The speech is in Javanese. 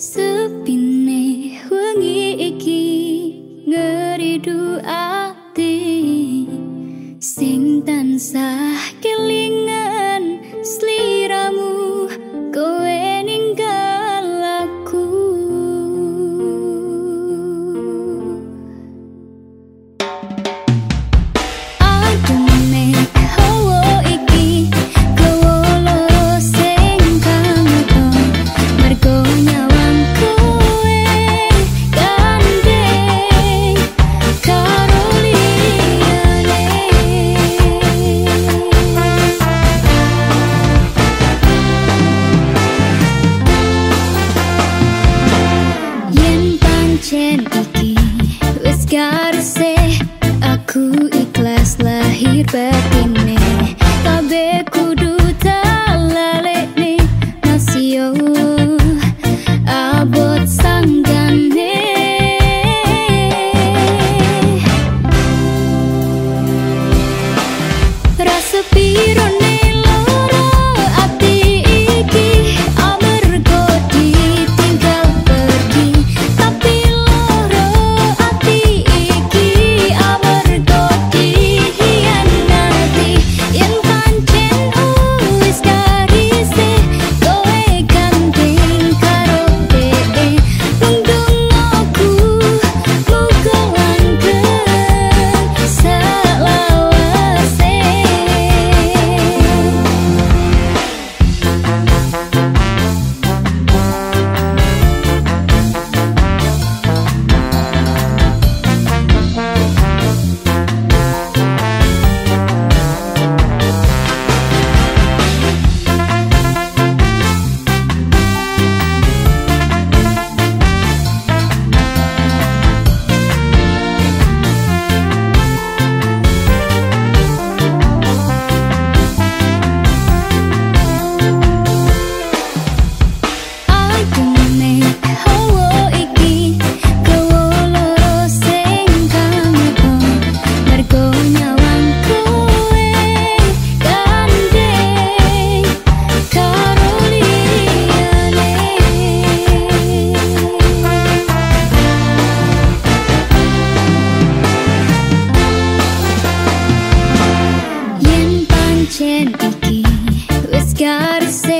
Sepine wengi iki ngeridu ati sing tansah Passion iki Wis gak aku ikhlas lahir batin. It's gotta say